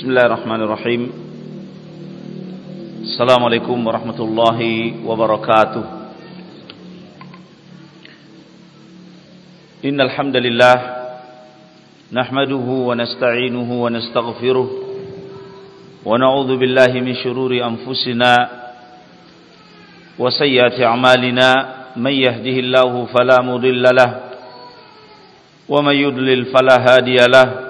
Bismillahirrahmanirrahim. Assalamualaikum warahmatullahi wabarakatuh. Innal hamdalillah nahmaduhu wa nasta'inuhu wa nastaghfiruh wa na'udzu billahi min shururi anfusina wa sayyiati a'malina. Man yahdihillahu fala mudilla lahu wa man yudlil fala hadiya lahu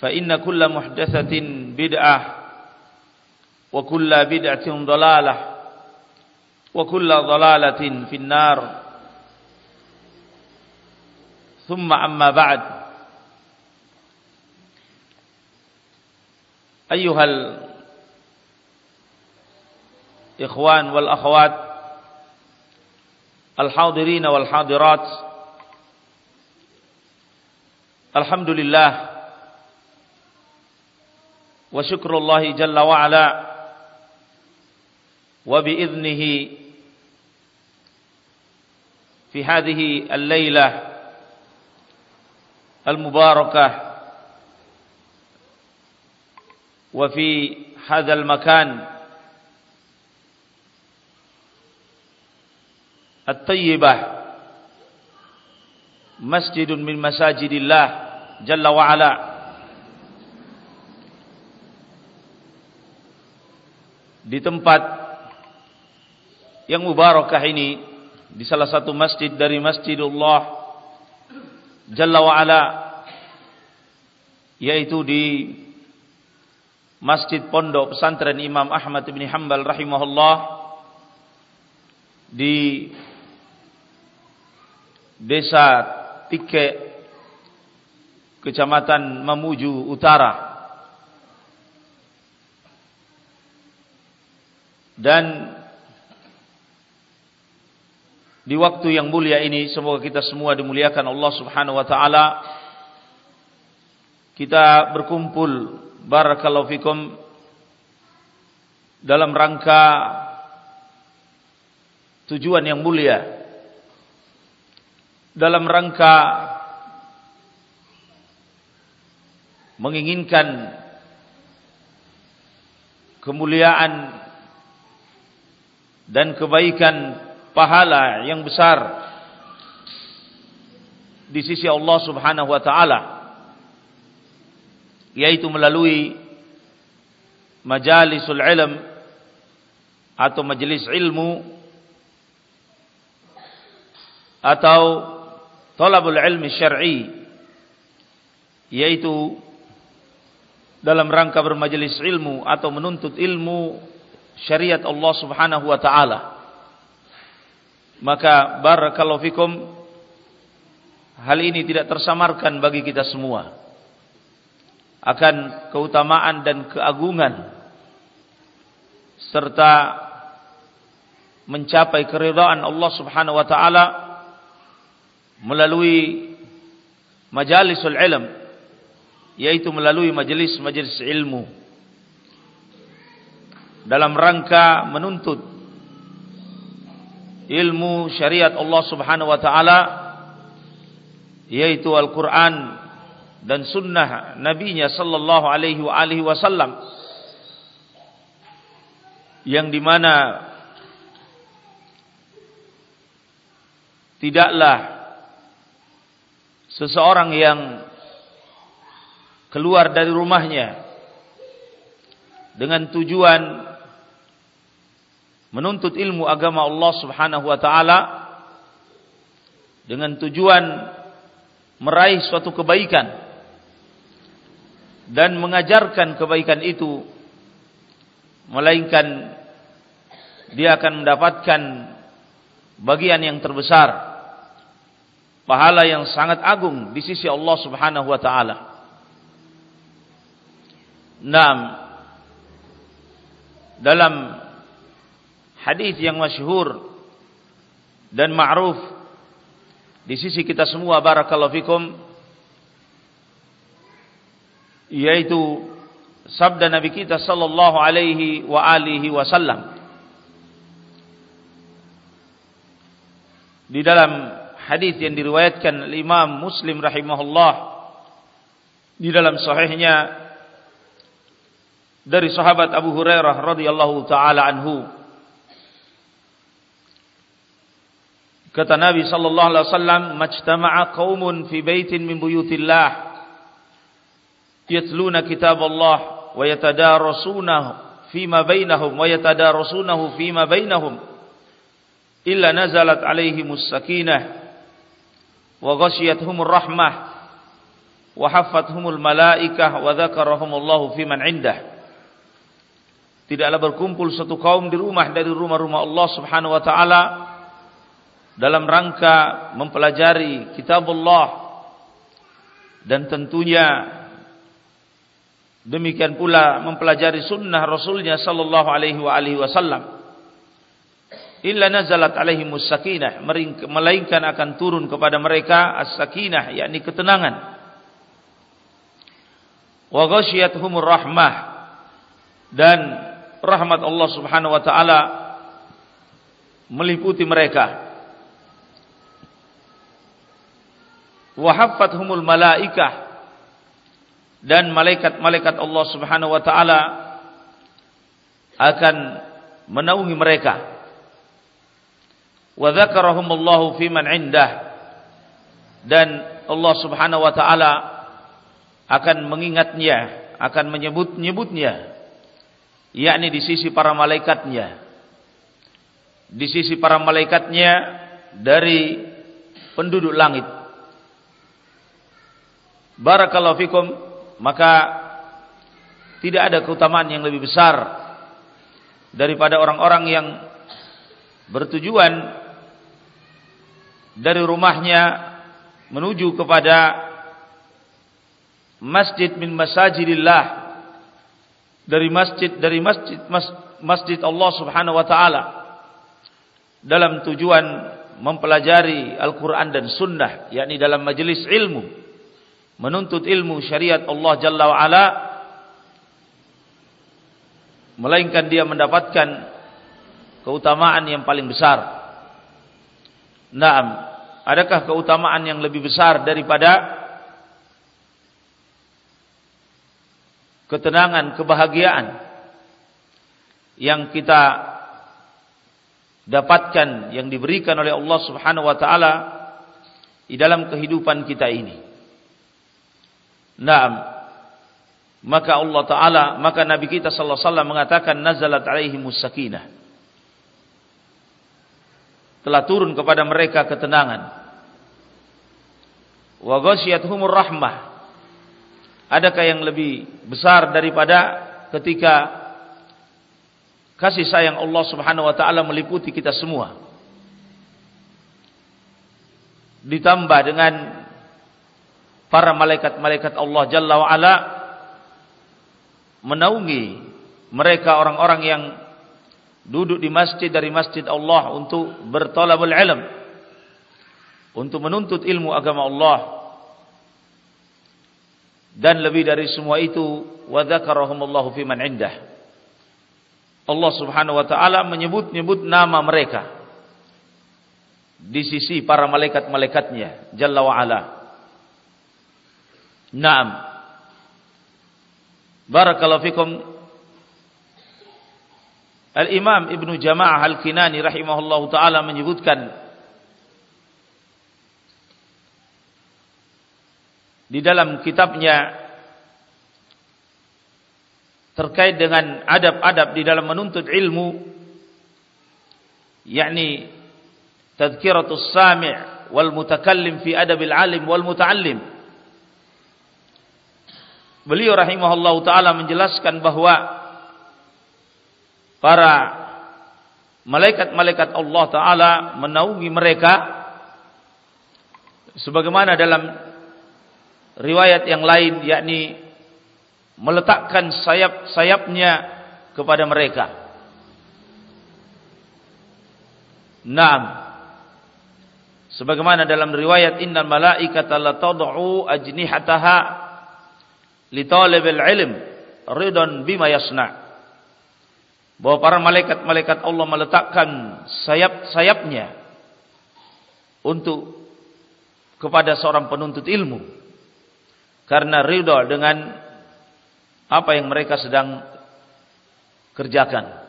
فإن كل محدثة بدعة وكل بدعة ضلالة وكل ضلالة في النار. ثم أما بعد. أيها الإخوان والأخوات الحاضرين والحاضرات الحمد لله وشكر الله جل وعلا وبإذنه في هذه الليلة المباركة وفي هذا المكان الطيبة مسجد من مساجد الله جل وعلا. Di tempat yang mubarakah ini di salah satu masjid dari Masjidullah Jalla wa Ala yaitu di Masjid Pondok Pesantren Imam Ahmad bin Hanbal rahimahullah di Desa Tike Kecamatan Mamuju Utara Dan di waktu yang mulia ini semoga kita semua dimuliakan Allah Subhanahu wa taala. Kita berkumpul barakallahu fikum dalam rangka tujuan yang mulia. Dalam rangka menginginkan kemuliaan dan kebaikan pahala yang besar di sisi Allah Subhanahu wa taala yaitu melalui majalisul ilm atau majelis ilmu atau talabul ilmi syar'i yaitu dalam rangka bermajelis ilmu atau menuntut ilmu syariat Allah Subhanahu wa taala. Maka barakallahu fikum hal ini tidak tersamarkan bagi kita semua. Akan keutamaan dan keagungan serta mencapai keridhaan Allah Subhanahu wa taala melalui majalisul ilm yaitu melalui majelis-majelis ilmu dalam rangka menuntut ilmu syariat Allah Subhanahu wa taala yaitu Al-Qur'an dan sunnah nabinya sallallahu alaihi wa alihi wasallam yang di mana tidaklah seseorang yang keluar dari rumahnya dengan tujuan menuntut ilmu agama Allah Subhanahu wa taala dengan tujuan meraih suatu kebaikan dan mengajarkan kebaikan itu melainkan dia akan mendapatkan bagian yang terbesar pahala yang sangat agung di sisi Allah Subhanahu wa taala. Naam. Dalam hadis yang masyhur dan ma'ruf di sisi kita semua barakallahu fikum yaitu sabda Nabi kita sallallahu alaihi wa alihi wasallam. Di dalam hadis yang diriwayatkan Imam Muslim rahimahullah di dalam sahihnya dari sahabat Abu Hurairah radhiyallahu taala anhu kata Nabi sallallahu alaihi wasallam majtama'a qaumun fi baitin min buyutillah yatluna kitab Allah wa yatadarasunahu fima bainahum wa yatadarasunahu fima bainahum illa nazalat alaihimus sakinah wa ghashiyatuhumur rahmah wa haffathumul malaikah wa dzakarahumullahu fiman indah tidaklah berkumpul satu kaum di rumah dari rumah-rumah Allah Subhanahu wa taala dalam rangka mempelajari kitab Allah dan tentunya Demikian pula mempelajari sunnah Rasulnya sallallahu alaihi wa alihi wasallam. Illa nazalat alaihim sakinah, melainkan akan turun kepada mereka as-sakinah, yakni ketenangan. Wa ghasyiyatuhumur rahmah dan rahmat Allah Subhanahu wa taala meliputi mereka. Wa haffathumul malaikah dan malaikat-malaikat Allah Subhanahu wa taala akan menaungi mereka. Wa dzakarahumullahu fi man 'indah dan Allah Subhanahu wa taala akan mengingatnya, akan menyebut-nyebutnya yakni di sisi para malaikatnya. Di sisi para malaikatnya dari penduduk langit. Barakallahu fikum. Maka tidak ada keutamaan yang lebih besar daripada orang-orang yang bertujuan dari rumahnya menuju kepada masjid min masajidillah. Dari masjid dari masjid masjid Allah Subhanahu wa taala. Dalam tujuan mempelajari Al-Qur'an dan Sunnah yakni dalam majelis ilmu menuntut ilmu syariat Allah Jalla wa Ala melainkan dia mendapatkan keutamaan yang paling besar. Naam, adakah keutamaan yang lebih besar daripada ketenangan, kebahagiaan yang kita dapatkan yang diberikan oleh Allah Subhanahu wa taala di dalam kehidupan kita ini? Naam. Maka Allah Taala, maka Nabi kita sallallahu alaihi wasallam mengatakan nazalat alaihimus sakinah. Telah turun kepada mereka ketenangan. Wa ghasyiyatuhumur rahmah. Adakah yang lebih besar daripada ketika kasih sayang Allah Subhanahu wa taala meliputi kita semua? Ditambah dengan para malaikat-malaikat Allah Jalla wa Ala menaungi mereka orang-orang yang duduk di masjid dari masjid Allah untuk bertalabul ilm untuk menuntut ilmu agama Allah dan lebih dari semua itu wa dzakarahumullahu fi man indah Allah Subhanahu wa taala menyebut-nyebut nama mereka di sisi para malaikat-malaikatnya jalla wa ala. Naam. Barakallahu fikum. Al-Imam Ibnu Jama'ah Al-Kinani rahimahullahu taala menyebutkan di dalam kitabnya terkait dengan adab-adab di dalam menuntut ilmu yakni tadhkiratus sami' wal mutakallim fi adabil alim wal muta'allim beliau rahimahullahu taala menjelaskan bahwa para malaikat-malaikat Allah taala menaungi mereka sebagaimana dalam riwayat yang lain yakni meletakkan sayap-sayapnya kepada mereka. Naam. Sebagaimana dalam riwayat innal malaikata la tad'u ajnihataha li talibil ilm ridan bima yasna. Bahwa para malaikat-malaikat Allah meletakkan sayap-sayapnya untuk kepada seorang penuntut ilmu karena ridha dengan apa yang mereka sedang kerjakan.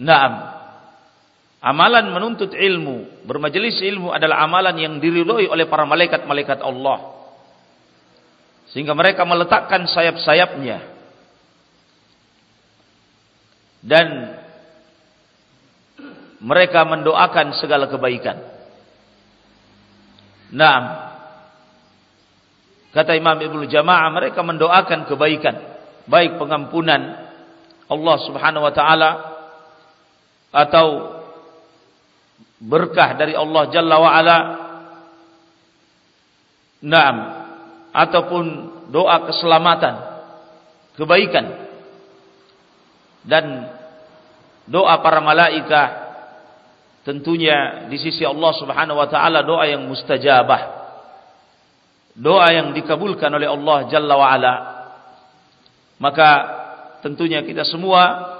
Naam. Amalan menuntut ilmu, bermajelis ilmu adalah amalan yang diridhoi oleh para malaikat-malaikat Allah. Sehingga mereka meletakkan sayap-sayapnya. Dan mereka mendoakan segala kebaikan. Naam. Kata Imam Ibnu Jamaah mereka mendoakan kebaikan, baik pengampunan Allah Subhanahu wa taala atau berkah dari Allah Jalla wa ala. Naam, ataupun doa keselamatan, kebaikan. Dan doa para malaikat tentunya di sisi Allah Subhanahu wa taala doa yang mustajabah doa yang dikabulkan oleh Allah Jalla wa Ala. Maka tentunya kita semua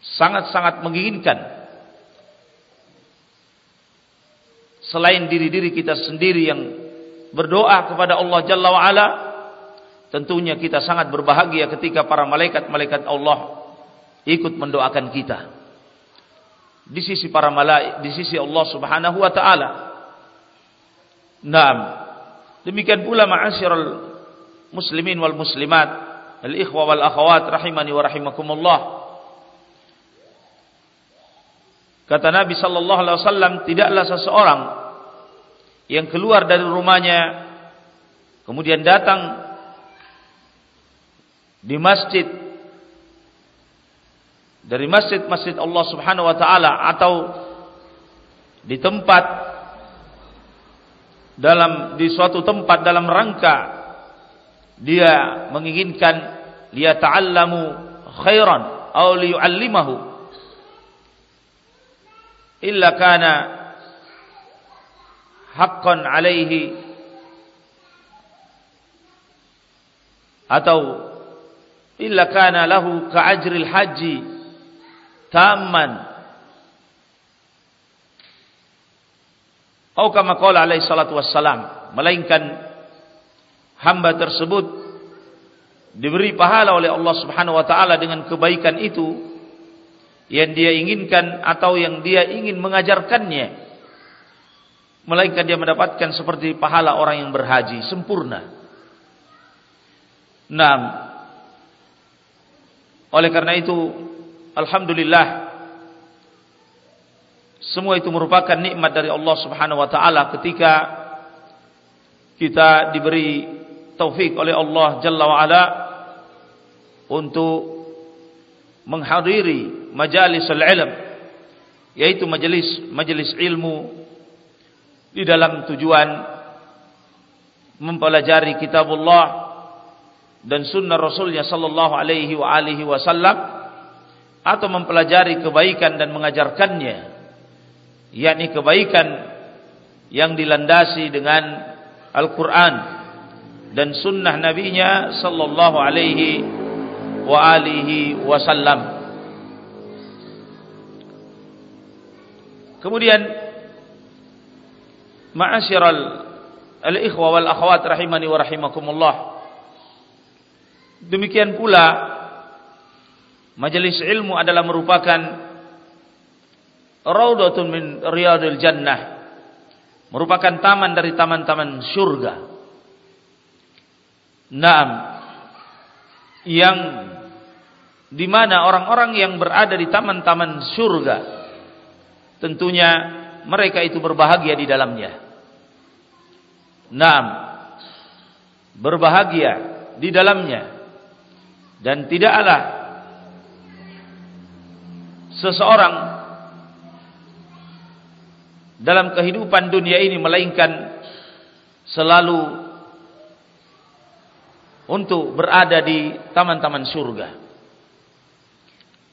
sangat-sangat menginginkan selain diri-diri kita sendiri yang berdoa kepada Allah Jalla wa Ala tentunya kita sangat berbahagia ketika para malaikat-malaikat Allah ikut mendoakan kita. Di sisi para malaikat di sisi Allah Subhanahu wa taala. Naam. Demikian pula ma'asyiral muslimin wal muslimat, al-ikhwa wal akhawat rahimani wa rahimakumullah. Kata Nabi sallallahu alaihi wasallam, tidaklah seseorang yang keluar dari rumahnya kemudian datang di masjid dari masjid-masjid Allah Subhanahu wa taala atau di tempat dalam di suatu tempat dalam rangka dia menginginkan dia ta'allamu khairan atau liyu'allimahu. Illa kana haqqan alaihi atau illa kana lahu ka'ajril haji tamman Atau kama qala alaihi salatu wassalam, melainkan hamba tersebut diberi pahala oleh Allah Subhanahu wa taala dengan kebaikan itu yang dia inginkan atau yang dia ingin mengajarkannya. Melainkan dia mendapatkan seperti pahala orang yang berhaji sempurna. Naam. Oleh karena itu, alhamdulillah semua itu merupakan nikmat dari Allah Subhanahu wa taala ketika kita diberi taufik oleh Allah Jalla wa ala untuk menghadiri majalis al-ilm yaitu majelis majelis ilmu di dalam tujuan mempelajari kitabullah dan sunnah rasulnya sallallahu alaihi wa alihi wasallam atau mempelajari kebaikan dan mengajarkannya yakni kebaikan yang dilandasi dengan Al-Quran dan sunnah nabinya sallallahu alaihi wa alihi wasallam. Kemudian ma'asyiral al-ikhwa wal akhwat rahimani wa rahimakumullah. Demikian pula majelis ilmu adalah merupakan raudhatun min riyadil jannah. Merupakan taman dari taman-taman surga. Naam. Yang di mana orang-orang yang berada di taman-taman surga tentunya mereka itu berbahagia di dalamnya. Naam. Berbahagia di dalamnya. Dan tidaklah seseorang dalam kehidupan dunia ini melainkan selalu untuk berada di taman-taman surga.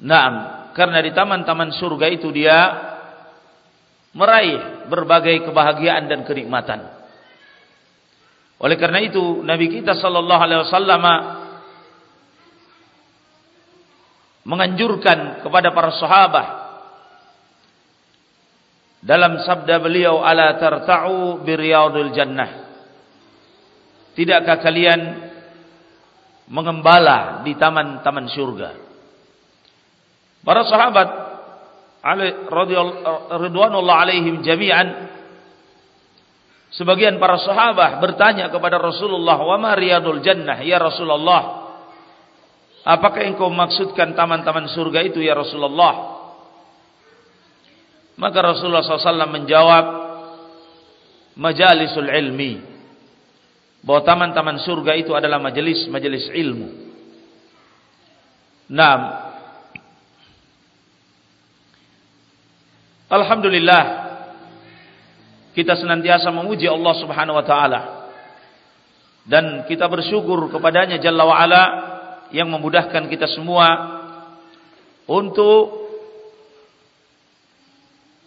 Naam, karena di taman-taman surga itu dia meraih berbagai kebahagiaan dan kenikmatan. Oleh karena itu Nabi kita sallallahu alaihi wasallam menganjurkan kepada para sahabat dalam sabda beliau ala tarta'u bi riyadil jannah. Tidakkah kalian mengembala di taman-taman surga? Para sahabat radhiyallahu alaihim jami'an. Sebagian para sahabat bertanya kepada Rasulullah wa ma riyadul jannah ya Rasulullah? Apakah engkau maksudkan taman-taman surga itu ya Rasulullah? Maka Rasulullah SAW menjawab majalisul ilmi. Bahwa taman-taman surga itu adalah majelis-majelis ilmu. Naam Alhamdulillah. Kita senantiasa memuji Allah Subhanahu wa taala. Dan kita bersyukur kepadanya Jalla wa ala yang memudahkan kita semua untuk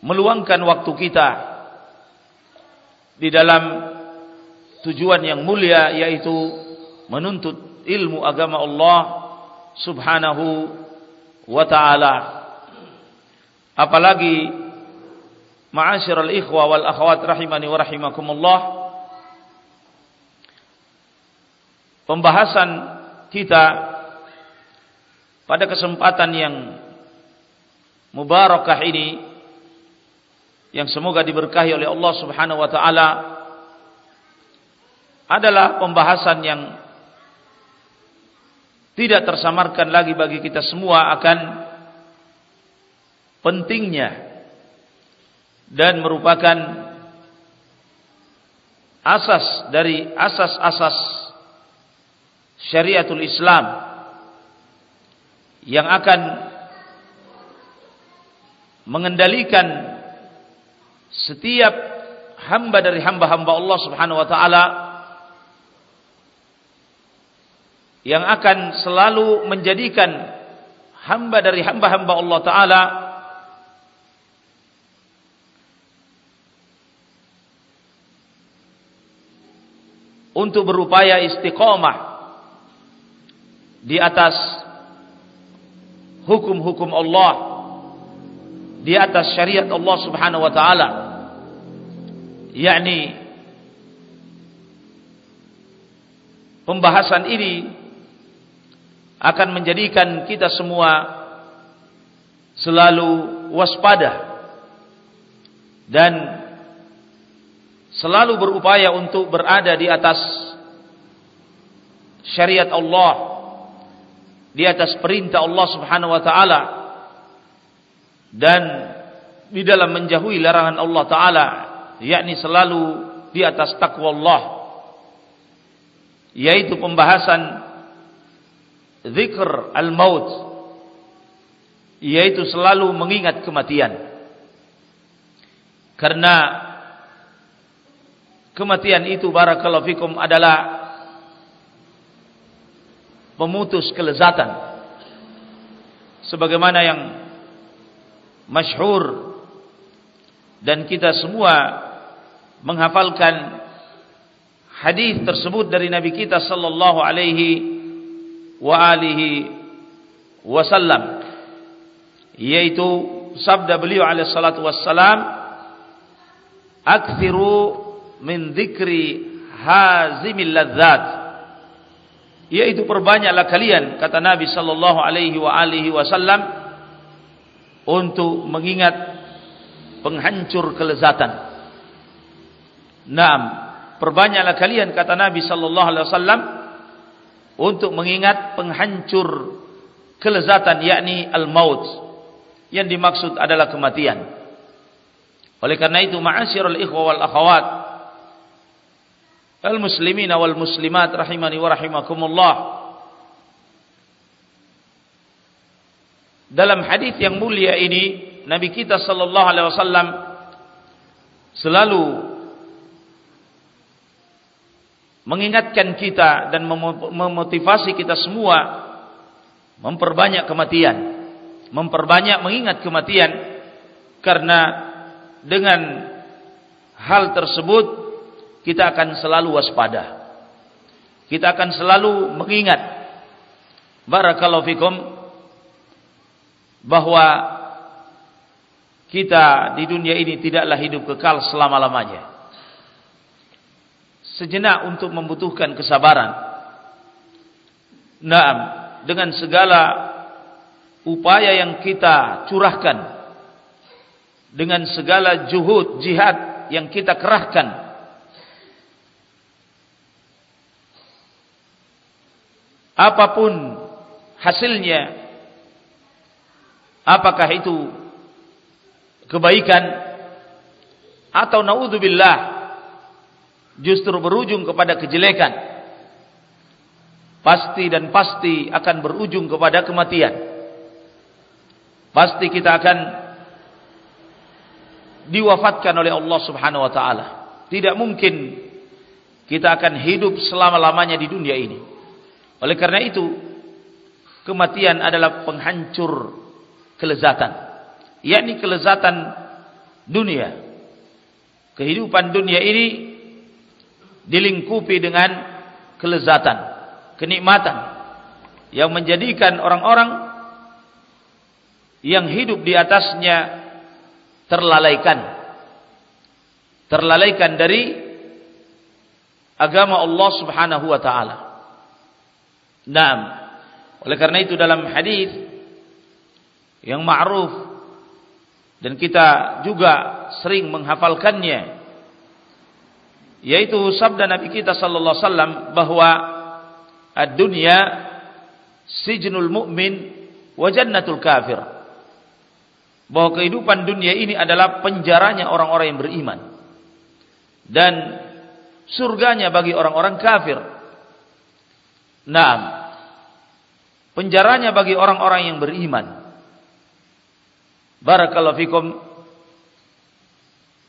meluangkan waktu kita di dalam tujuan yang mulia yaitu menuntut ilmu agama Allah Subhanahu wa taala. Apalagi Ma'asyiral ikhwa wal akhwat rahimani wa rahimakumullah. Pembahasan kita pada kesempatan yang mubarakah ini yang semoga diberkahi oleh Allah Subhanahu wa taala adalah pembahasan yang tidak tersamarkan lagi bagi kita semua akan pentingnya dan merupakan asas dari asas-asas syariatul Islam yang akan mengendalikan setiap hamba dari hamba-hamba Allah Subhanahu wa taala yang akan selalu menjadikan hamba dari hamba-hamba Allah taala untuk berupaya istiqomah di atas hukum-hukum Allah di atas syariat Allah Subhanahu wa taala yakni pembahasan ini akan menjadikan kita semua selalu waspada dan selalu berupaya untuk berada di atas syariat Allah di atas perintah Allah Subhanahu wa taala dan di dalam menjauhi larangan Allah taala yakni selalu di atas takwa Allah yaitu pembahasan zikr al-maut yaitu selalu mengingat kematian. Karena kematian itu barakallahu fikum adalah pemutus kelezatan. Sebagaimana yang masyhur dan kita semua menghafalkan hadis tersebut dari nabi kita sallallahu alaihi wa alihi wasallam yaitu sabda beliau alaihi salatu wassalam akthiru min dzikri hazimil ladzat yaitu perbanyaklah kalian kata Nabi sallallahu alaihi wa alihi wasallam untuk mengingat penghancur kelezatan. Naam perbanyaklah kalian kata Nabi sallallahu alaihi wasallam untuk mengingat penghancur kelezatan yakni al-maut yang dimaksud adalah kematian. Oleh karena itu ma'asyiral ikhwa wal akhawat al muslimin wal muslimat rahimani wa rahimakumullah. Dalam hadis yang mulia ini Nabi kita sallallahu alaihi wasallam selalu mengingatkan kita dan memotivasi kita semua memperbanyak kematian memperbanyak mengingat kematian karena dengan hal tersebut kita akan selalu waspada. Kita akan selalu mengingat barakallahu fikum bahwa kita di dunia ini tidaklah hidup kekal selama-lamanya. Sejenak untuk membutuhkan kesabaran. Naam, dengan segala upaya yang kita curahkan dengan segala juhud jihad yang kita kerahkan apa pun hasilnya apakah itu kebaikan atau naudzubillah justru berujung kepada kejelekan pasti dan pasti akan berujung kepada kematian pasti kita akan diwafatkan oleh Allah Subhanahu wa taala. Tidak mungkin kita akan hidup selama-lamanya di dunia ini. Oleh karena itu, kematian adalah penghancur kelezatan. Yakni kelezatan dunia. Kehidupan dunia ini dilingkupi dengan kelezatan, kenikmatan yang menjadikan orang-orang yang hidup di atasnya terlalaikan terlalaikan dari agama Allah Subhanahu wa taala. Naam. Oleh karena itu dalam hadis yang ma'ruf dan kita juga sering menghafalkannya yaitu sabda Nabi kita sallallahu alaihi wasallam bahwa ad-dunya sijnul mu'min wa jannatul kafir bahwa kehidupan dunia ini adalah penjaranya orang-orang yang beriman dan surganya bagi orang-orang kafir. Naam. Penjaranya bagi orang-orang yang beriman. Barakallahu fikum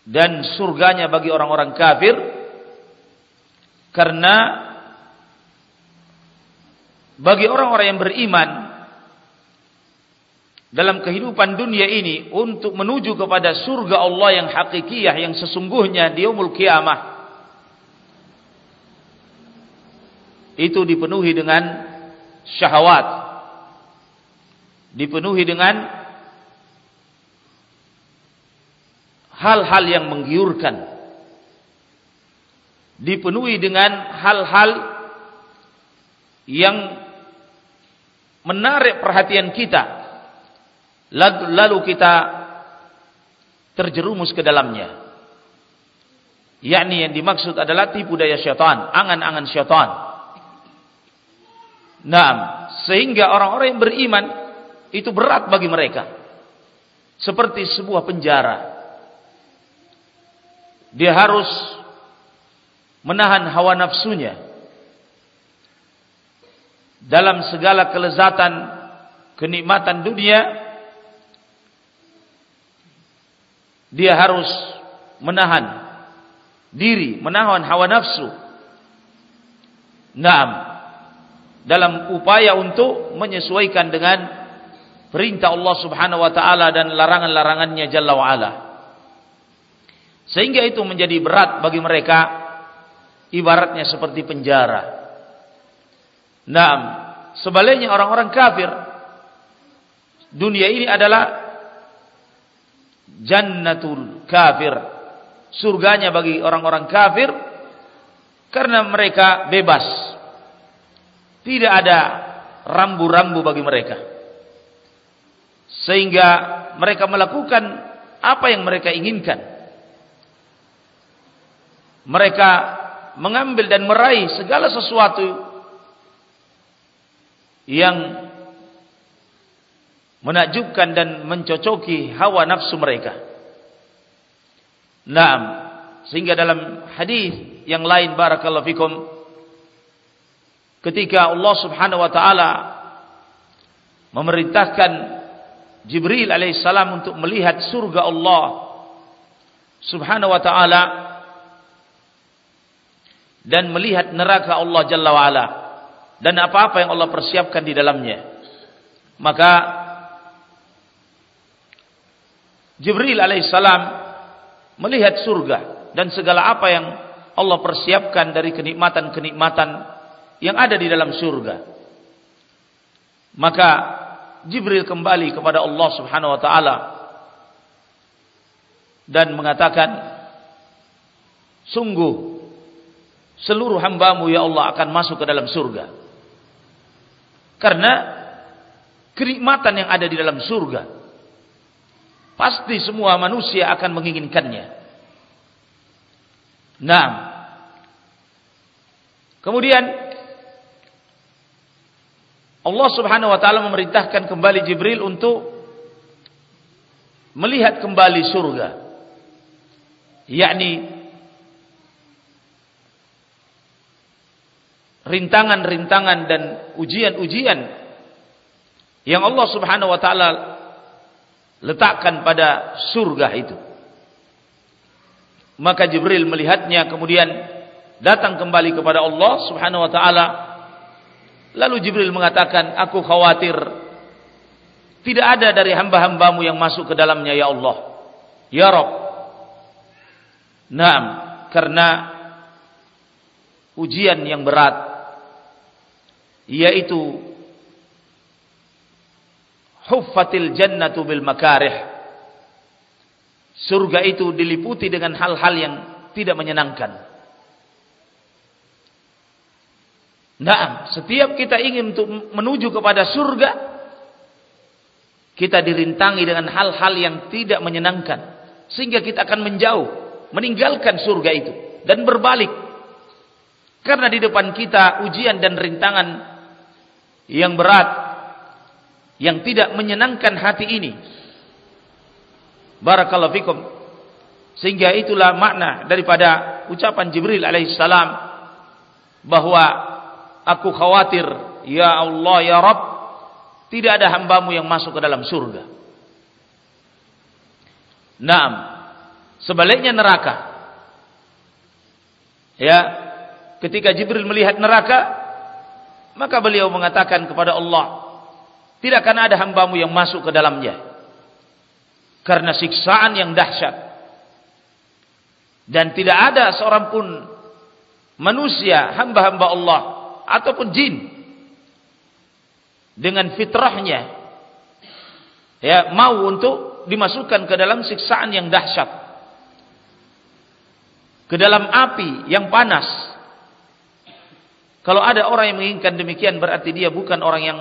dan surganya bagi orang-orang kafir karena bagi orang-orang yang beriman dalam kehidupan dunia ini untuk menuju kepada surga Allah yang hakikiyah yang sesungguhnya di yaumul kiamah itu dipenuhi dengan syahwat dipenuhi dengan hal-hal yang menggiurkan dipenuhi dengan hal-hal yang menarik perhatian kita lalu kita terjerumus ke dalamnya. Yakni yang dimaksud adalah tipu daya syaitan, angan-angan syaitan. Naam, sehingga orang-orang yang beriman itu berat bagi mereka. Seperti sebuah penjara. Dia harus menahan hawa nafsunya dalam segala kelezatan kenikmatan dunia dia harus menahan diri, menahan hawa nafsu. Naam. Dalam upaya untuk menyesuaikan dengan perintah Allah Subhanahu wa taala dan larangan-larangannya Jalla wa ala. Sehingga itu menjadi berat bagi mereka ibaratnya seperti penjara. Naam. Sebaliknya orang-orang kafir dunia ini adalah jannatul kafir surganya bagi orang-orang kafir karena mereka bebas tidak ada rambu-rambu bagi mereka. Sehingga mereka melakukan apa yang mereka inginkan. Mereka mengambil dan meraih segala sesuatu yang menakjubkan dan mencocoki hawa nafsu mereka. Naam, sehingga dalam hadis yang lain barakallahu fikum ketika Allah Subhanahu wa taala memerintahkan Jibril alaihissalam untuk melihat surga Allah Subhanahu wa taala dan melihat neraka Allah Jalla wa ala dan apa-apa yang Allah persiapkan di dalamnya. Maka Jibril alaihissalam melihat surga dan segala apa yang Allah persiapkan dari kenikmatan-kenikmatan yang ada di dalam surga maka Jibril kembali kepada Allah subhanahu wa ta'ala dan mengatakan sungguh seluruh hambamu ya Allah akan masuk ke dalam surga karena kenikmatan yang ada di dalam surga pasti semua manusia akan menginginkannya. Nah, kemudian Allah Subhanahu wa taala memerintahkan kembali Jibril untuk melihat kembali surga. yakni rintangan-rintangan dan ujian-ujian yang Allah Subhanahu wa taala letakkan pada surga itu. Maka Jibril melihatnya kemudian datang kembali kepada Allah Subhanahu wa taala. Lalu Jibril mengatakan, "Aku khawatir tidak ada dari hamba-hambamu yang masuk ke dalamnya ya Allah." Ya Rabb. Naam, karena ujian yang berat yaitu huffatil jannatu bil makarih surga itu diliputi dengan hal-hal yang tidak menyenangkan Nah, setiap kita ingin untuk menuju kepada surga, kita dirintangi dengan hal-hal yang tidak menyenangkan, sehingga kita akan menjauh, meninggalkan surga itu dan berbalik. Karena di depan kita ujian dan rintangan yang berat yang tidak menyenangkan hati ini. Barakallahu fikum. Sehingga itulah makna daripada ucapan Jibril alaihissalam bahwa aku khawatir ya Allah ya Rabb tidak ada hambamu yang masuk ke dalam surga naam sebaliknya neraka ya ketika Jibril melihat neraka Maka beliau mengatakan kepada Allah, tidak akan ada hambamu yang masuk ke dalamnya. Karena siksaan yang dahsyat. Dan tidak ada seorang pun manusia, hamba-hamba Allah, ataupun jin. Dengan fitrahnya, ya mau untuk dimasukkan ke dalam siksaan yang dahsyat. Ke dalam api yang panas. Kalau ada orang yang menginginkan demikian berarti dia bukan orang yang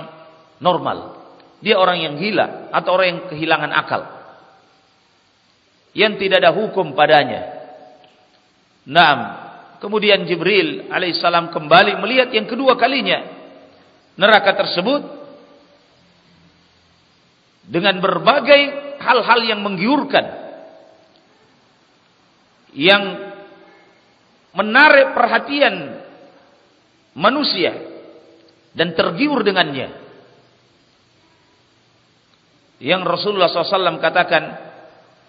normal. Dia orang yang gila atau orang yang kehilangan akal. Yang tidak ada hukum padanya. Naam. Kemudian Jibril alaihissalam kembali melihat yang kedua kalinya. Neraka tersebut. Dengan berbagai hal-hal yang menggiurkan. Yang menarik perhatian manusia dan tergiur dengannya. Yang Rasulullah SAW katakan,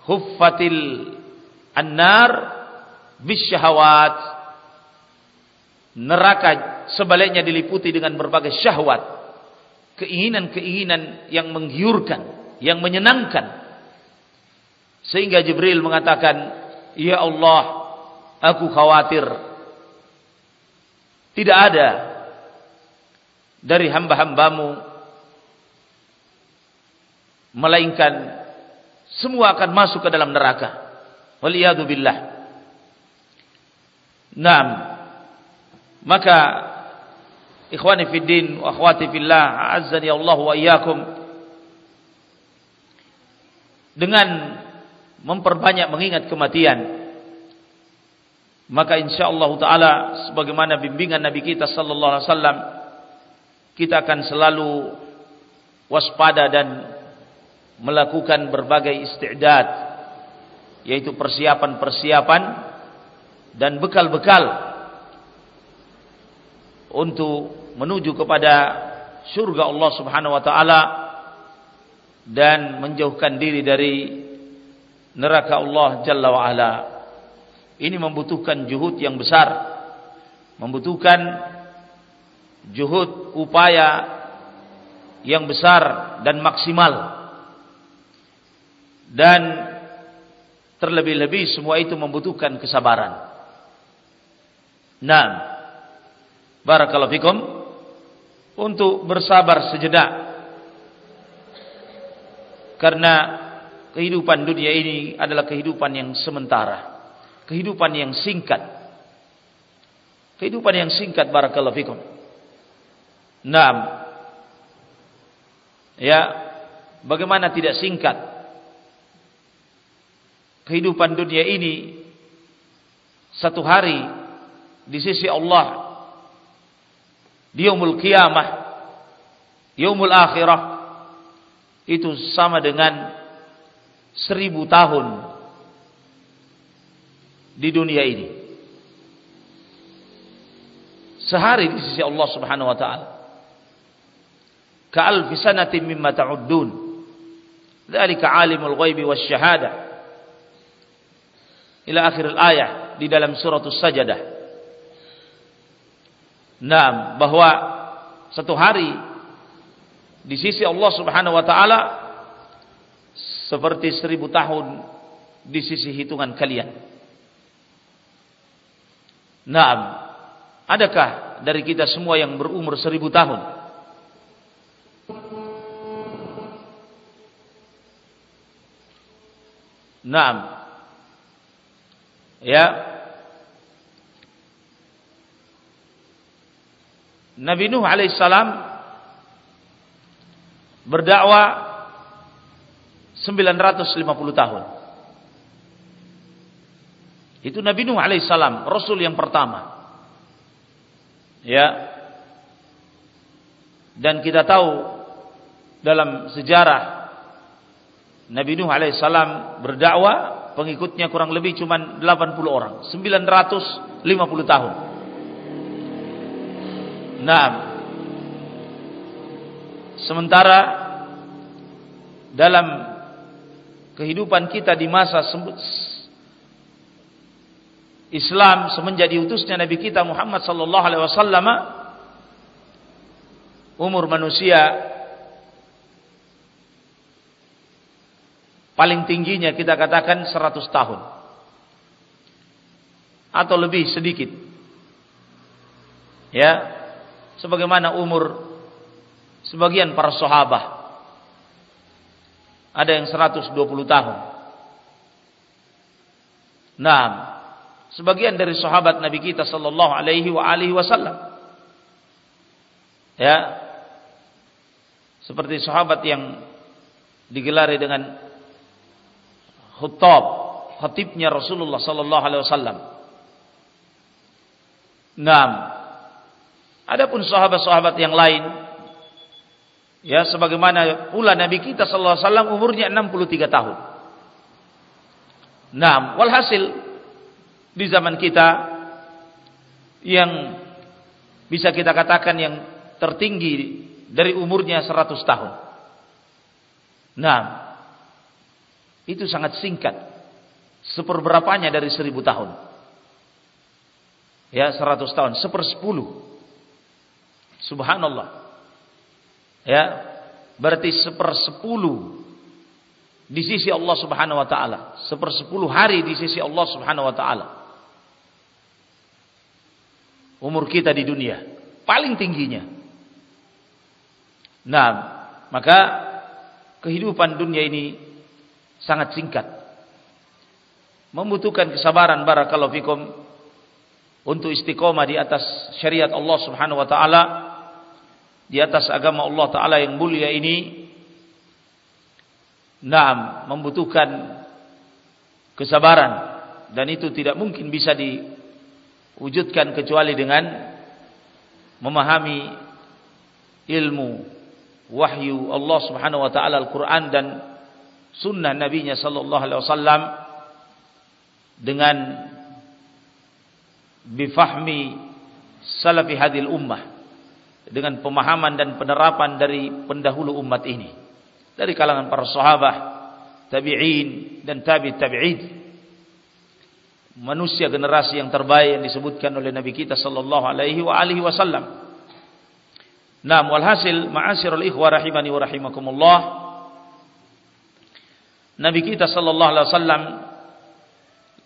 huffatil annar bisyahawat. Neraka sebaliknya diliputi dengan berbagai syahwat. Keinginan-keinginan yang menggiurkan, yang menyenangkan. Sehingga Jibril mengatakan, Ya Allah, aku khawatir tidak ada dari hamba-hambamu melainkan semua akan masuk ke dalam neraka. Waliyadu billah. Naam. Maka ikhwani fi din wa akhwati fillah, azzani Allah wa iyyakum. Dengan memperbanyak mengingat kematian, maka insyaallah taala sebagaimana bimbingan Nabi kita sallallahu alaihi wasallam kita akan selalu waspada dan melakukan berbagai isti'dad yaitu persiapan-persiapan dan bekal-bekal untuk menuju kepada surga Allah Subhanahu wa taala dan menjauhkan diri dari neraka Allah Jalla wa ala. Ini membutuhkan juhud yang besar. Membutuhkan juhud upaya yang besar dan maksimal. Dan terlebih-lebih semua itu membutuhkan kesabaran. Nah, barakallahu fikum. Untuk bersabar sejenak. Karena kehidupan dunia ini adalah kehidupan yang sementara, kehidupan yang singkat, kehidupan yang singkat barakallahu fikum. Nah, ya, bagaimana tidak singkat? Kehidupan dunia ini satu hari di sisi Allah yaumul qiyamah yaumul akhirah itu sama dengan seribu tahun di dunia ini. Sehari di sisi Allah subhanahu wa ta'ala. Ka'alfi sanatin mimma ta'uddun. Dhalika alimul ghaibi wa syahada ila akhir al-ayah di dalam surah as-sajadah Nah, bahwa satu hari di sisi Allah Subhanahu wa taala seperti seribu tahun di sisi hitungan kalian. Nah, adakah dari kita semua yang berumur seribu tahun? Naam. Ya, Nabi Nuh alaihissalam berdakwah 950 tahun. Itu Nabi Nuh alaihissalam, Rasul yang pertama. Ya. Dan kita tahu dalam sejarah Nabi Nuh alaihissalam berdakwah pengikutnya kurang lebih cuma 80 orang, 950 tahun. Nah, sementara dalam kehidupan kita di masa Islam semenjak diutusnya Nabi kita Muhammad sallallahu alaihi wasallam umur manusia paling tingginya kita katakan 100 tahun atau lebih sedikit. Ya sebagaimana umur sebagian para sahabat ada yang 120 tahun. Nah sebagian dari sahabat Nabi kita sallallahu alaihi wa alihi wasallam. Ya. Seperti sahabat yang digelari dengan khutab khatibnya Rasulullah sallallahu alaihi wasallam. Naam Adapun sahabat-sahabat yang lain ya sebagaimana pula Nabi kita sallallahu alaihi wasallam umurnya 63 tahun. Nah, walhasil di zaman kita yang bisa kita katakan yang tertinggi dari umurnya 100 tahun. Nah, itu sangat singkat. Seperberapanya dari 1000 tahun. Ya, 100 tahun, sepersepuluh. Subhanallah. Ya, berarti sepersepuluh di sisi Allah Subhanahu wa taala, sepersepuluh hari di sisi Allah Subhanahu wa taala. Umur kita di dunia paling tingginya. Nah, maka kehidupan dunia ini sangat singkat. Membutuhkan kesabaran barakallahu fikum untuk istiqomah di atas syariat Allah Subhanahu wa taala di atas agama Allah taala yang mulia ini. Naam, membutuhkan kesabaran dan itu tidak mungkin bisa diwujudkan kecuali dengan memahami ilmu wahyu Allah Subhanahu wa taala Al-Qur'an dan sunnah nabinya sallallahu alaihi wasallam dengan bifahmi salafi hadil ummah dengan pemahaman dan penerapan dari pendahulu umat ini. Dari kalangan para sahabat tabi'in dan tabi' tabi'id. Manusia generasi yang terbaik yang disebutkan oleh nabi kita sallallahu alaihi wa alihi wasallam. Nah, walhasil ma'asyiral ikhwah rahimani wa rahimakumullah. Nabi kita sallallahu alaihi wasallam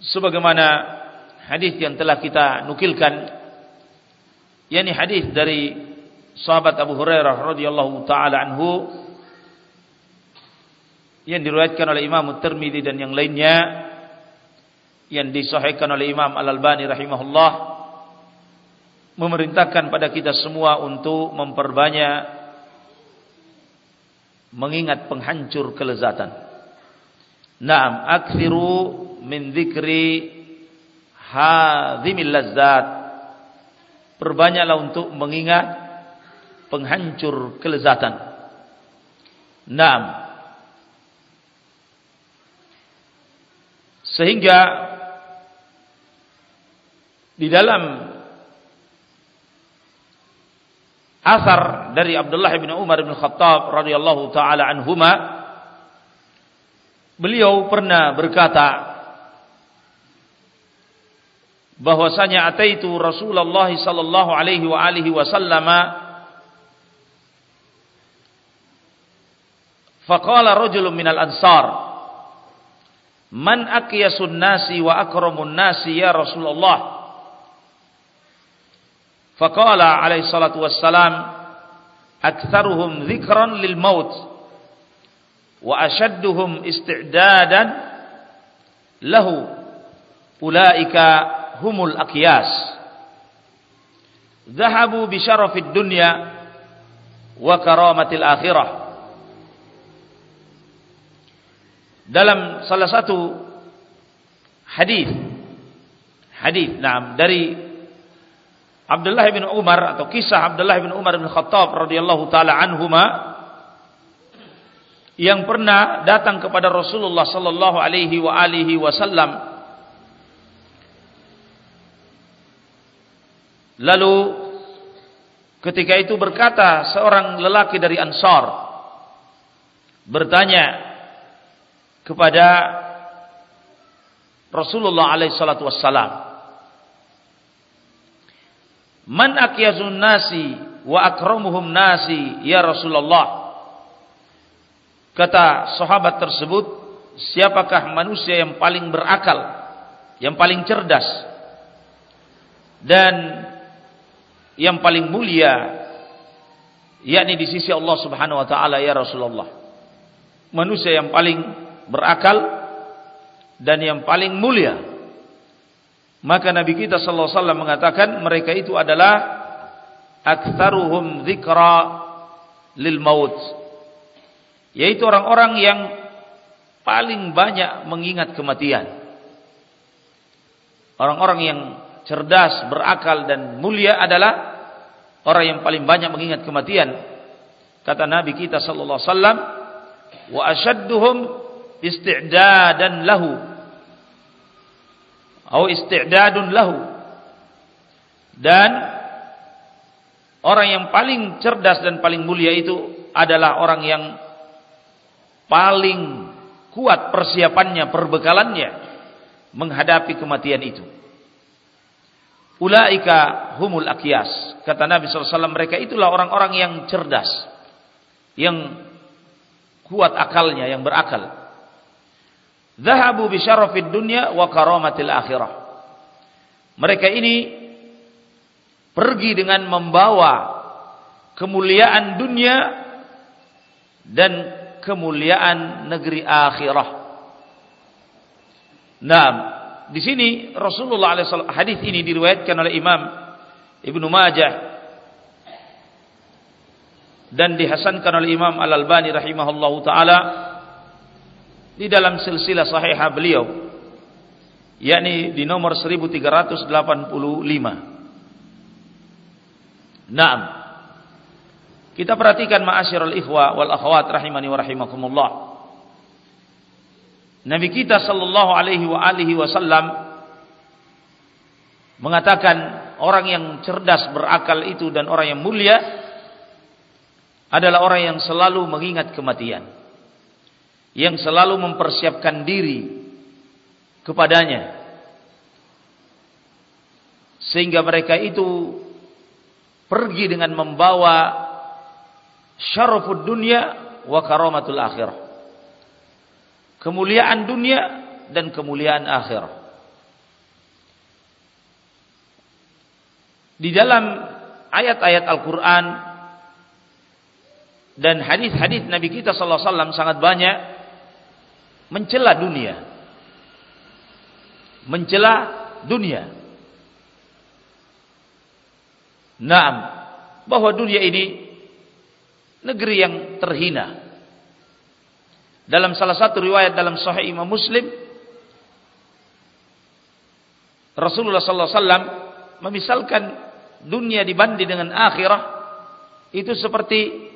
sebagaimana hadis yang telah kita nukilkan yakni hadis dari sahabat Abu Hurairah radhiyallahu taala anhu yang diriwayatkan oleh Imam Tirmizi dan yang lainnya yang disahihkan oleh Imam Al-Albani rahimahullah memerintahkan pada kita semua untuk memperbanyak mengingat penghancur kelezatan Naam, akthiru min dzikri hadzimil lazzat. Perbanyaklah untuk mengingat penghancur kelezatan. Naam. Sehingga di dalam asar dari Abdullah bin Umar bin Khattab radhiyallahu taala anhuma Beliau pernah berkata bahwasanya ataitu Rasulullah sallallahu alaihi wa alihi wasallam faqala rajulun minal ansar man aqyasun nasi wa akramun nasi ya Rasulullah faqala alaihi salatu wassalam aktsaruhum dzikran lil maut wa ashadduhum isti'dadan lahu ulaika humul aqyas dhahabu bi syarafid dunya wa karamatil akhirah dalam salah satu hadis. Hadis na'am dari Abdullah bin Umar atau kisah Abdullah bin Umar bin Khattab radhiyallahu taala anhuma yang pernah datang kepada Rasulullah sallallahu alaihi wa alihi wasallam. Lalu ketika itu berkata seorang lelaki dari Ansar bertanya kepada Rasulullah alaihi salatu wassalam Man akyazun nasi wa akramuhum nasi ya Rasulullah Kata sahabat tersebut, siapakah manusia yang paling berakal, yang paling cerdas, dan yang paling mulia, yakni di sisi Allah Subhanahu Wa Taala ya Rasulullah. Manusia yang paling berakal dan yang paling mulia. Maka Nabi kita Sallallahu Alaihi Wasallam mengatakan mereka itu adalah aktsaruhum dzikra lil maut yaitu orang-orang yang paling banyak mengingat kematian. Orang-orang yang cerdas, berakal dan mulia adalah orang yang paling banyak mengingat kematian. Kata Nabi kita sallallahu alaihi wasallam, wa ashadduhum isti'dadan lahu. Atau isti'dadun lahu. Dan orang yang paling cerdas dan paling mulia itu adalah orang yang paling kuat persiapannya, perbekalannya menghadapi kematian itu. Ulaika humul akiyas. Kata Nabi SAW, mereka itulah orang-orang yang cerdas. Yang kuat akalnya, yang berakal. Zahabu bisyarafid dunya wa karamatil akhirah. Mereka ini pergi dengan membawa kemuliaan dunia dan kemuliaan negeri akhirah. Nah, di sini Rasulullah SAW hadis ini diriwayatkan oleh Imam Ibnu Majah dan dihasankan oleh Imam Al Albani rahimahullahu taala di dalam silsilah sahihah beliau yakni di nomor 1385. Naam. Kita perhatikan ma'asyiral ikhwa wal akhwat rahimani wa rahimakumullah. Nabi kita sallallahu alaihi wa alihi wasallam mengatakan orang yang cerdas berakal itu dan orang yang mulia adalah orang yang selalu mengingat kematian. Yang selalu mempersiapkan diri kepadanya. Sehingga mereka itu pergi dengan membawa syarafud dunia wa karamatul akhirah. Kemuliaan dunia dan kemuliaan akhirah. Di dalam ayat-ayat Al-Quran dan hadis-hadis Nabi kita sallallahu alaihi wasallam sangat banyak mencela dunia. Mencela dunia. Naam, bahwa dunia ini negeri yang terhina. Dalam salah satu riwayat dalam Sahih Imam Muslim, Rasulullah sallallahu alaihi wasallam memisalkan dunia dibanding dengan akhirah itu seperti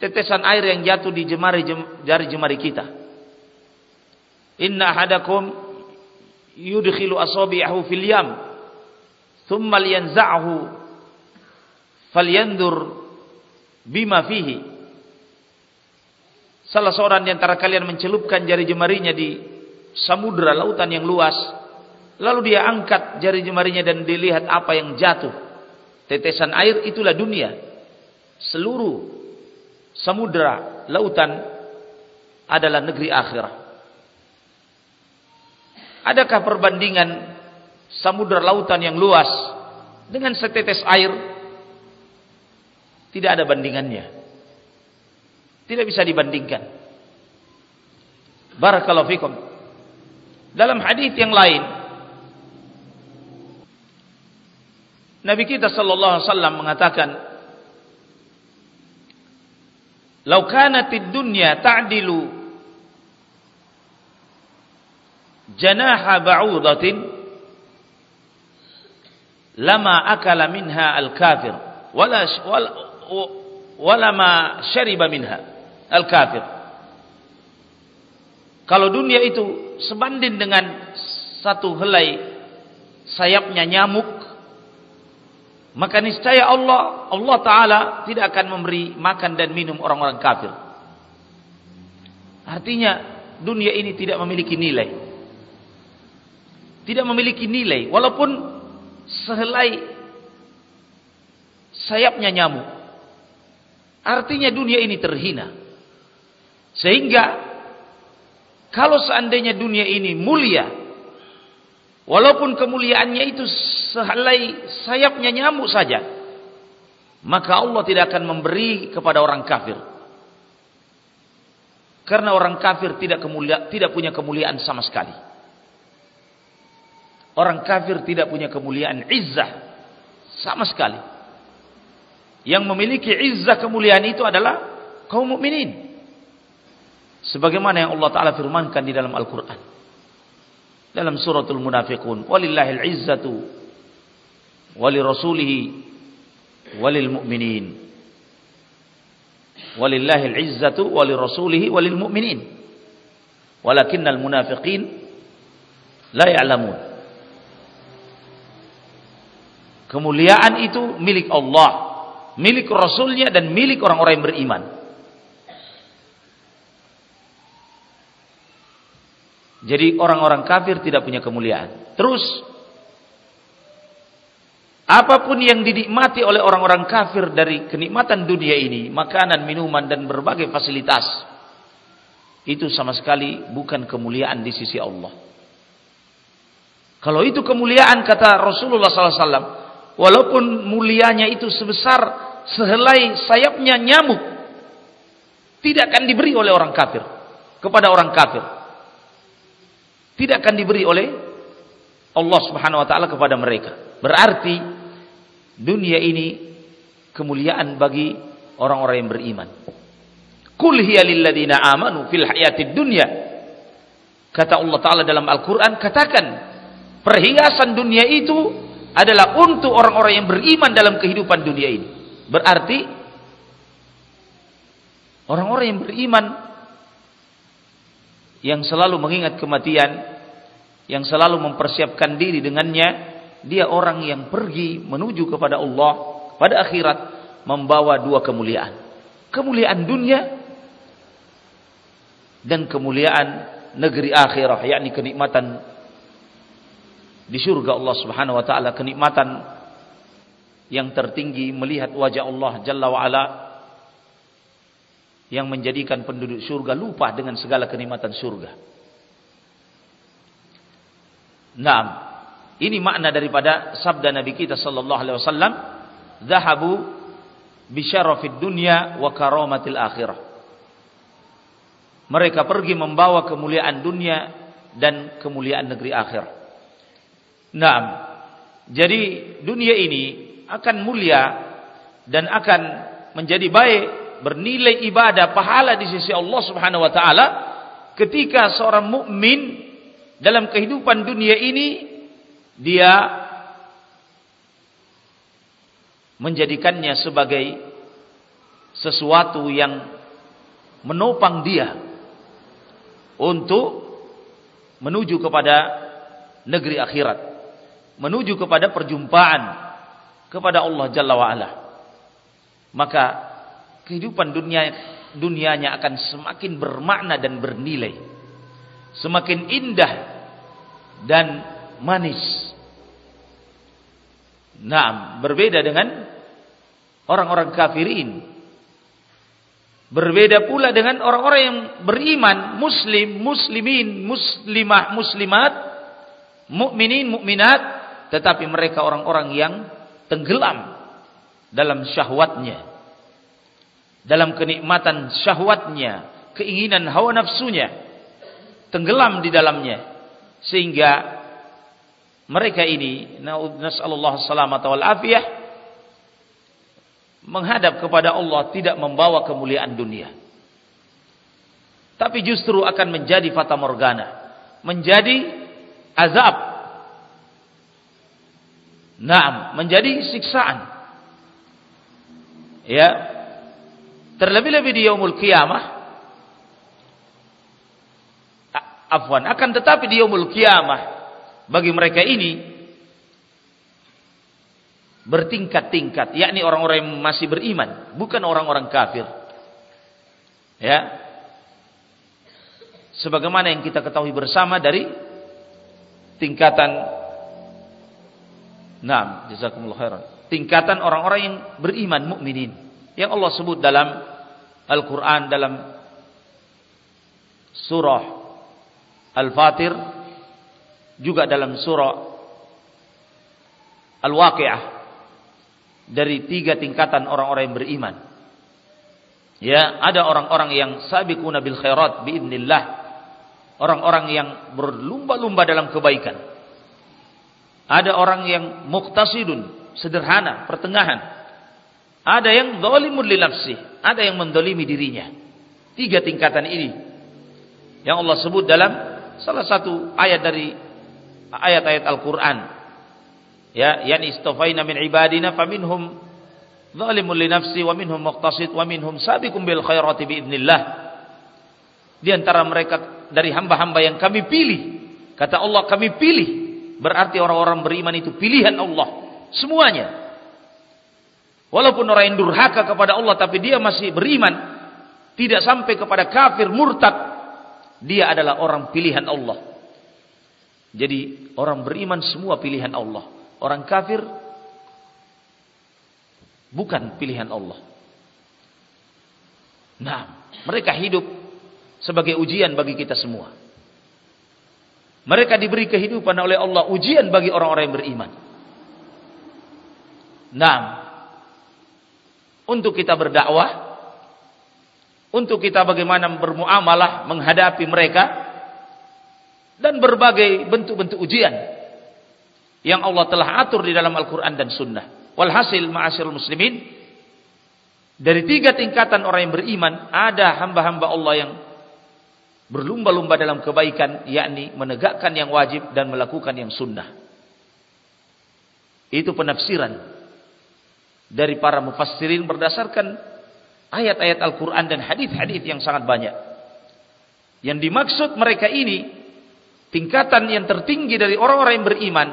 tetesan air yang jatuh di jemari jari jemari kita. Inna hadakum yudkhilu asabi'ahu fil yam thumma liyanza'hu falyandur bima fihi. Salah seorang di antara kalian mencelupkan jari jemarinya di samudra lautan yang luas lalu dia angkat jari jemarinya dan dilihat apa yang jatuh. Tetesan air itulah dunia. Seluruh samudra lautan adalah negeri akhirat adakah perbandingan samudra lautan yang luas dengan setetes air tidak ada bandingannya. Tidak bisa dibandingkan. Barakallahu fikum. Dalam hadis yang lain Nabi kita sallallahu alaihi wasallam mengatakan "Lau kanatid dunya ta'dilu janaha ba'udatin lama akala minha al-kafir. Wala wala walama syariba minha al kafir kalau dunia itu sebanding dengan satu helai sayapnya nyamuk maka niscaya Allah Allah taala tidak akan memberi makan dan minum orang-orang kafir. Artinya dunia ini tidak memiliki nilai tidak memiliki nilai walaupun sehelai sayapnya nyamuk Artinya dunia ini terhina. Sehingga kalau seandainya dunia ini mulia, walaupun kemuliaannya itu sehelai sayapnya nyamuk saja, maka Allah tidak akan memberi kepada orang kafir. Karena orang kafir tidak kemulia, tidak punya kemuliaan sama sekali. Orang kafir tidak punya kemuliaan izzah sama sekali yang memiliki izzah kemuliaan itu adalah kaum mukminin. Sebagaimana yang Allah Taala firmankan di dalam Al-Qur'an. Dalam suratul Munafiqun, "Walillahil izzatu walirrasulihi walil mu'minin." Walillahil izzatu walirrasulihi walil mu'minin. Walakinnal munafiqin la ya'lamun. Kemuliaan itu milik Allah milik Rasulnya dan milik orang-orang yang beriman. Jadi orang-orang kafir tidak punya kemuliaan. Terus, apa pun yang dinikmati oleh orang-orang kafir dari kenikmatan dunia ini, makanan, minuman dan berbagai fasilitas, itu sama sekali bukan kemuliaan di sisi Allah. Kalau itu kemuliaan kata Rasulullah SAW, walaupun mulianya itu sebesar sehelai sayapnya nyamuk Tidak akan diberi oleh orang kafir kepada orang kafir. Tidak akan diberi oleh Allah Subhanahu wa taala kepada mereka. Berarti dunia ini kemuliaan bagi orang-orang yang beriman. Kul hiya amanu fil hayatid dunya. Kata Allah taala dalam Al-Qur'an katakan perhiasan dunia itu adalah untuk orang-orang yang beriman dalam kehidupan dunia ini. Berarti orang-orang yang beriman yang selalu mengingat kematian, yang selalu mempersiapkan diri dengannya, dia orang yang pergi menuju kepada Allah pada akhirat membawa dua kemuliaan. Kemuliaan dunia dan kemuliaan negeri akhirah, yakni kenikmatan di surga Allah Subhanahu wa taala, kenikmatan yang tertinggi melihat wajah Allah Jalla wa ala yang menjadikan penduduk surga lupa dengan segala kenikmatan surga. Naam. Ini makna daripada sabda Nabi kita sallallahu alaihi wasallam, "Dhahabu bi syarafid dunya wa karamatil akhirah." Mereka pergi membawa kemuliaan dunia dan kemuliaan negeri akhir. Naam. Jadi dunia ini akan mulia dan akan menjadi baik bernilai ibadah pahala di sisi Allah Subhanahu wa taala ketika seorang mukmin dalam kehidupan dunia ini dia menjadikannya sebagai sesuatu yang menopang dia untuk menuju kepada negeri akhirat menuju kepada perjumpaan kepada Allah Jalla wa Ala maka kehidupan dunia dunianya akan semakin bermakna dan bernilai semakin indah dan manis. Nah, berbeda dengan orang-orang kafirin. Berbeda pula dengan orang-orang yang beriman, muslim, muslimin, muslimah, muslimat, mukminin, mukminat, tetapi mereka orang-orang yang tenggelam dalam syahwatnya. Dalam kenikmatan syahwatnya, keinginan hawa nafsunya tenggelam di dalamnya sehingga mereka ini nasallahu salamata wal afiyah menghadap kepada Allah tidak membawa kemuliaan dunia tapi justru akan menjadi fata morgana menjadi azab naam menjadi siksaan. Ya. Terlebih-lebih di yaumul qiyamah afwan akan tetapi di yaumul kiamah bagi mereka ini bertingkat-tingkat yakni orang-orang yang masih beriman bukan orang-orang kafir. Ya. Sebagaimana yang kita ketahui bersama dari tingkatan Naam, jazakumullah khairan. Tingkatan orang-orang yang beriman mukminin yang Allah sebut dalam Al-Qur'an dalam surah Al-Fatir juga dalam surah Al-Waqi'ah dari tiga tingkatan orang-orang yang beriman. Ya, ada orang-orang yang sabiquna bil khairat biidznillah. Orang-orang yang berlumba-lumba dalam kebaikan. Ada orang yang muqtasidun, sederhana, pertengahan. Ada yang zalimun li nafsi, ada yang mendolimi dirinya. Tiga tingkatan ini yang Allah sebut dalam salah satu ayat dari ayat-ayat Al-Qur'an. Ya, yani istafaina min ibadina faminhum zalimun li nafsi wa minhum muqtasid wa minhum sabiqun bil khairati bi idznillah. Di antara mereka dari hamba-hamba yang kami pilih. Kata Allah kami pilih. Berarti orang-orang beriman itu pilihan Allah. Semuanya. Walaupun orang yang durhaka kepada Allah tapi dia masih beriman. Tidak sampai kepada kafir murtad dia adalah orang pilihan Allah. Jadi orang beriman semua pilihan Allah. Orang kafir bukan pilihan Allah. Nah, mereka hidup sebagai ujian bagi kita semua. Mereka diberi kehidupan oleh Allah ujian bagi orang-orang yang beriman. Nah, untuk kita berdakwah untuk kita bagaimana bermuamalah menghadapi mereka dan berbagai bentuk-bentuk ujian yang Allah telah atur di dalam Al-Quran dan Sunnah. Walhasil ma'asyirul muslimin dari tiga tingkatan orang yang beriman ada hamba-hamba Allah yang berlumba-lumba dalam kebaikan yakni menegakkan yang wajib dan melakukan yang sunnah. Itu penafsiran dari para mufassirin berdasarkan ayat-ayat Al-Quran dan hadis-hadis yang sangat banyak. Yang dimaksud mereka ini, tingkatan yang tertinggi dari orang-orang yang beriman,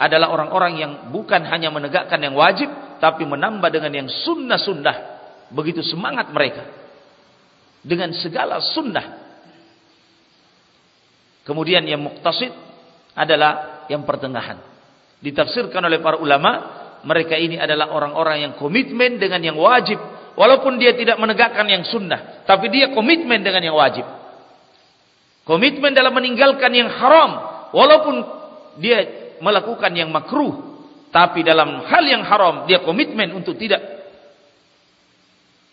adalah orang-orang yang bukan hanya menegakkan yang wajib, tapi menambah dengan yang sunnah-sunnah. Begitu semangat mereka. Dengan segala sunnah. Kemudian yang muktasid adalah yang pertengahan. Ditafsirkan oleh para ulama, mereka ini adalah orang-orang yang komitmen dengan yang wajib. Walaupun dia tidak menegakkan yang sunnah. Tapi dia komitmen dengan yang wajib. Komitmen dalam meninggalkan yang haram. Walaupun dia melakukan yang makruh. Tapi dalam hal yang haram, dia komitmen untuk tidak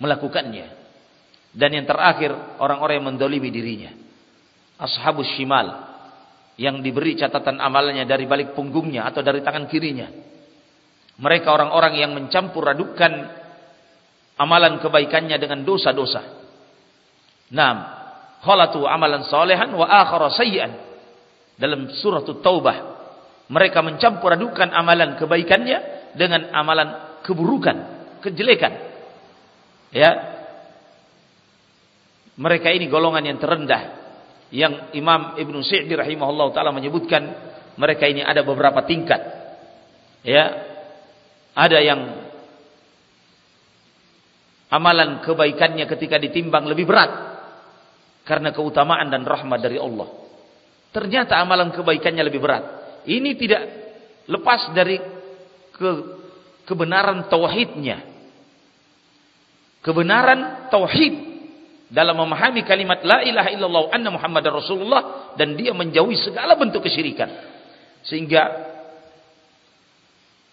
melakukannya. Dan yang terakhir, orang-orang yang mendolimi dirinya. Ashabus shimal. Yang diberi catatan amalnya dari balik punggungnya atau dari tangan kirinya. Mereka orang-orang yang mencampur adukan amalan kebaikannya dengan dosa-dosa. Naam, khalatu amalan salihan wa akhara sayyi'an. Dalam surah Taubah, mereka mencampur adukan amalan kebaikannya dengan amalan keburukan, kejelekan. Ya. Mereka ini golongan yang terendah yang Imam Ibn Sa'di rahimahullah taala menyebutkan mereka ini ada beberapa tingkat. Ya, ada yang amalan kebaikannya ketika ditimbang lebih berat karena keutamaan dan rahmat dari Allah. Ternyata amalan kebaikannya lebih berat. Ini tidak lepas dari ke, kebenaran tauhidnya. Kebenaran tauhid dalam memahami kalimat la ilaha illallah anna muhammadar rasulullah dan dia menjauhi segala bentuk kesyirikan. Sehingga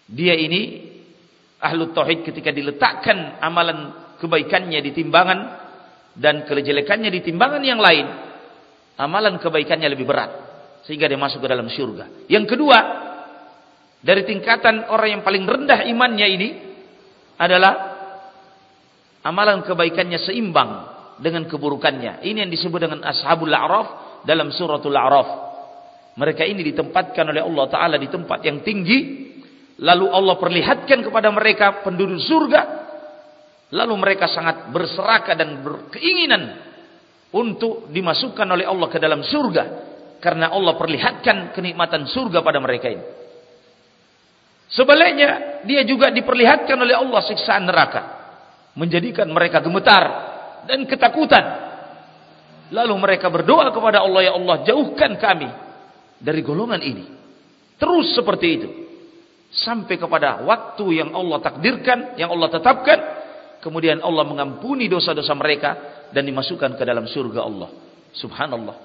dia ini ahlu tauhid ketika diletakkan amalan kebaikannya di timbangan dan kejelekannya di timbangan yang lain, amalan kebaikannya lebih berat sehingga dia masuk ke dalam surga. Yang kedua, dari tingkatan orang yang paling rendah imannya ini adalah amalan kebaikannya seimbang dengan keburukannya. Ini yang disebut dengan ashabul a'raf dalam suratul a'raf. Mereka ini ditempatkan oleh Allah Ta'ala di tempat yang tinggi Lalu Allah perlihatkan kepada mereka penduduk surga. Lalu mereka sangat berserakah dan berkeinginan untuk dimasukkan oleh Allah ke dalam surga. Karena Allah perlihatkan kenikmatan surga pada mereka ini. Sebaliknya, dia juga diperlihatkan oleh Allah siksaan neraka. Menjadikan mereka gemetar dan ketakutan. Lalu mereka berdoa kepada Allah, Ya Allah, jauhkan kami dari golongan ini. Terus seperti itu sampai kepada waktu yang Allah takdirkan, yang Allah tetapkan, kemudian Allah mengampuni dosa-dosa mereka dan dimasukkan ke dalam surga Allah. Subhanallah.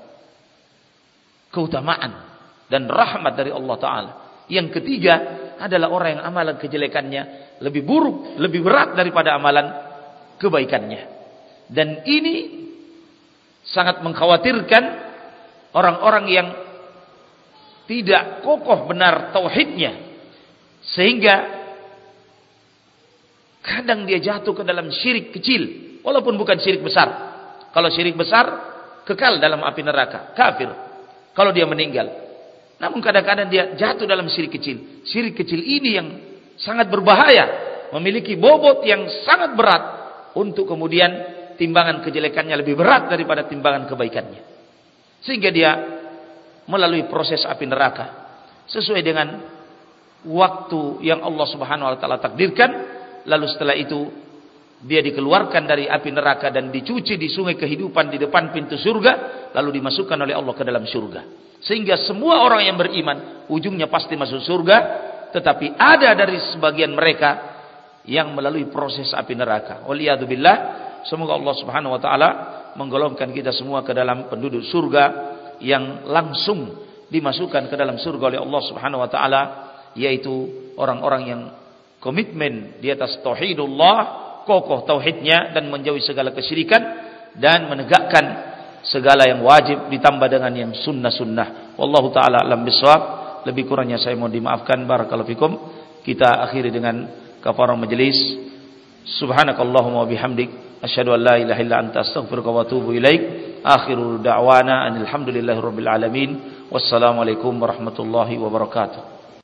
Keutamaan dan rahmat dari Allah Taala. Yang ketiga adalah orang yang amalan kejelekannya lebih buruk, lebih berat daripada amalan kebaikannya. Dan ini sangat mengkhawatirkan orang-orang yang tidak kokoh benar tauhidnya sehingga kadang dia jatuh ke dalam syirik kecil. Walaupun bukan syirik besar. Kalau syirik besar, kekal dalam api neraka. Kafir. Kalau dia meninggal. Namun kadang-kadang dia jatuh dalam syirik kecil. Syirik kecil ini yang sangat berbahaya. Memiliki bobot yang sangat berat. Untuk kemudian timbangan kejelekannya lebih berat daripada timbangan kebaikannya. Sehingga dia melalui proses api neraka. Sesuai dengan waktu yang Allah Subhanahu wa taala takdirkan lalu setelah itu dia dikeluarkan dari api neraka dan dicuci di sungai kehidupan di depan pintu surga lalu dimasukkan oleh Allah ke dalam surga sehingga semua orang yang beriman ujungnya pasti masuk surga tetapi ada dari sebagian mereka yang melalui proses api neraka waliyadzubillah semoga Allah Subhanahu wa taala menggolongkan kita semua ke dalam penduduk surga yang langsung dimasukkan ke dalam surga oleh Allah Subhanahu wa taala yaitu orang-orang yang komitmen di atas tauhidullah, kokoh tauhidnya dan menjauhi segala kesyirikan dan menegakkan segala yang wajib ditambah dengan yang sunnah-sunnah. Wallahu taala alam bisawab. Lebih kurangnya saya mohon dimaafkan barakallahu fikum. Kita akhiri dengan kafarah majlis. Subhanakallahumma bihamdik asyhadu an la ilaha illa anta astaghfiruka wa atubu ilaik. Akhiru da'wana alhamdulillahi rabbil alamin. Wassalamualaikum warahmatullahi wabarakatuh.